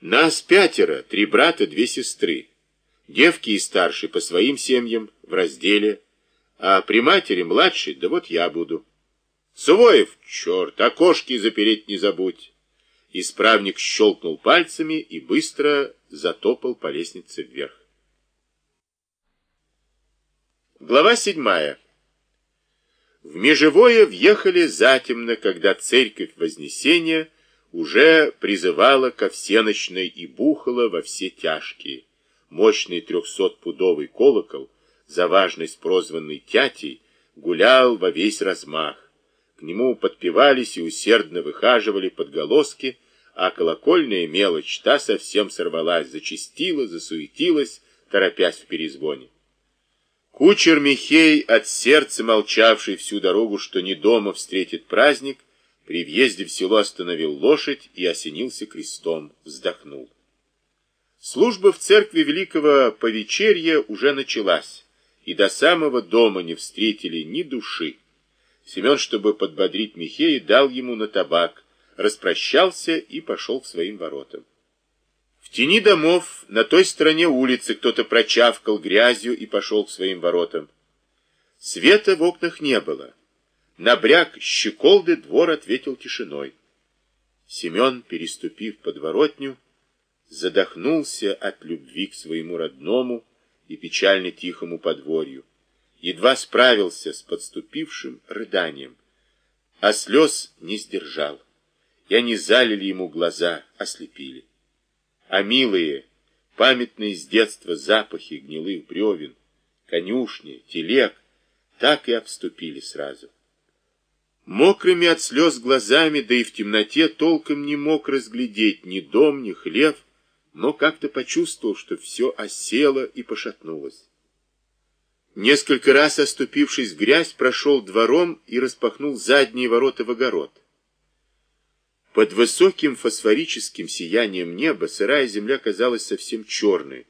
Нас пятеро, три брата, две сестры. Девки и старшие по своим семьям в разделе, а при матери младший, да вот я буду. Сувоев, черт, окошки запереть не забудь. Исправник щелкнул пальцами и быстро затопал по лестнице вверх. Глава седьмая. В Межевое въехали затемно, когда церковь Вознесения уже призывала ко всеночной и бухала во все тяжкие. Мощный трехсотпудовый колокол, за важность прозванный Тятей, гулял во весь размах. К нему подпевались и усердно выхаживали подголоски, а колокольная мелочь та совсем сорвалась, зачастила, засуетилась, торопясь в перезвоне. Кучер Михей, от сердца молчавший всю дорогу, что не дома встретит праздник, при въезде в село остановил лошадь и осенился крестом, вздохнул. Служба в церкви Великого Повечерья уже началась, и до самого дома не встретили ни души. Семен, чтобы подбодрить Михея, дал ему на табак, распрощался и пошел к своим воротам. В тени домов на той стороне улицы кто-то прочавкал грязью и пошел к своим воротам. Света в окнах не было. На бряк щеколды двор ответил тишиной. Семен, переступив подворотню, задохнулся от любви к своему родному и печально тихому подворью. Едва справился с подступившим рыданием, а слез не сдержал, и они залили ему глаза, ослепили а милые, памятные с детства запахи гнилых бревен, конюшни, телег, так и обступили сразу. Мокрыми от слез глазами, да и в темноте толком не мог разглядеть ни дом, ни хлев, но как-то почувствовал, что все осело и пошатнулось. Несколько раз оступившись в грязь, прошел двором и распахнул задние ворота в огород. Под высоким фосфорическим сиянием неба сырая земля казалась совсем черной.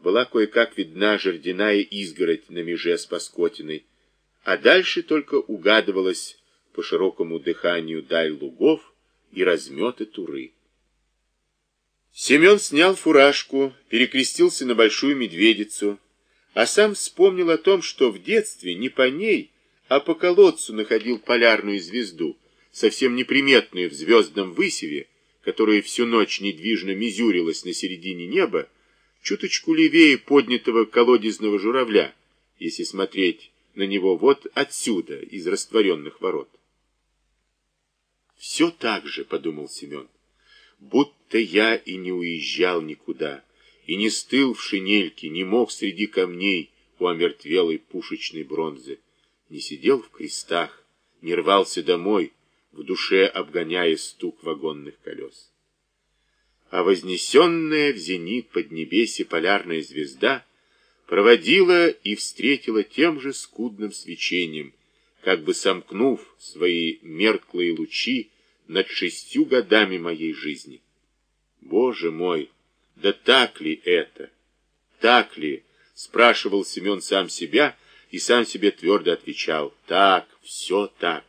Была кое-как видна жердяная изгородь на меже с Паскотиной, а дальше только угадывалась по широкому дыханию даль лугов и разметы туры. Семен снял фуражку, перекрестился на большую медведицу, а сам вспомнил о том, что в детстве не по ней, а по колодцу находил полярную звезду, совсем неприметную в звездном высеве, которая всю ночь недвижно мизюрилась на середине неба, чуточку левее поднятого колодезного журавля, если смотреть на него вот отсюда, из растворенных ворот. «Все так же», — подумал Семен, — «будто я и не уезжал никуда, и не стыл в шинельке, не мог среди камней у омертвелой пушечной бронзы, не сидел в крестах, не рвался домой, в душе обгоняя стук вагонных колес. А вознесенная в зенит поднебесье полярная звезда проводила и встретила тем же скудным свечением, как бы сомкнув свои мерклые лучи над шестью годами моей жизни. Боже мой, да так ли это? Так ли? Спрашивал Семен сам себя и сам себе твердо отвечал. Так, все так.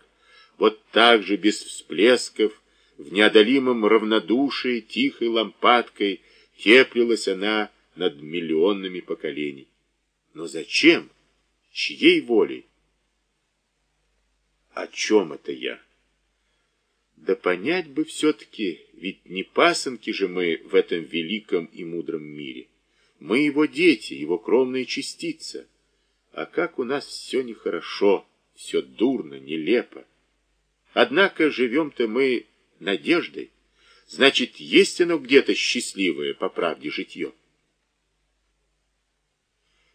Вот так же, без всплесков, в неодолимом равнодушии, тихой лампадкой теплилась она над миллионными поколений. Но зачем? Чьей волей? О чем это я? Да понять бы все-таки, ведь не пасынки же мы в этом великом и мудром мире. Мы его дети, его кровная частица. А как у нас все нехорошо, все дурно, нелепо. Однако живем-то мы надеждой. Значит, есть оно где-то счастливое, по правде, житье.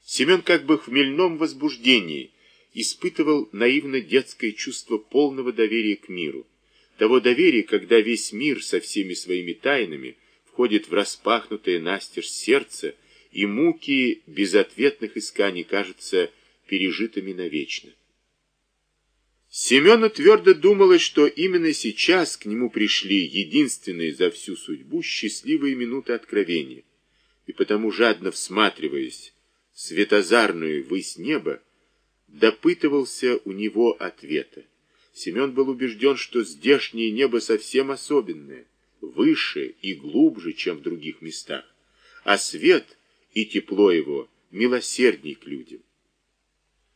Семен как бы в хмельном возбуждении испытывал наивно детское чувство полного доверия к миру. Того доверия, когда весь мир со всеми своими тайнами входит в распахнутое настежь сердце, и муки безответных исканий кажутся пережитыми навечно. Семену твердо думалось, что именно сейчас к нему пришли единственные за всю судьбу счастливые минуты откровения, и потому, жадно всматриваясь в светозарную высь неба, допытывался у него ответа. Семен был убежден, что здешнее небо совсем особенное, выше и глубже, чем в других местах, а свет и тепло его милосердней к людям.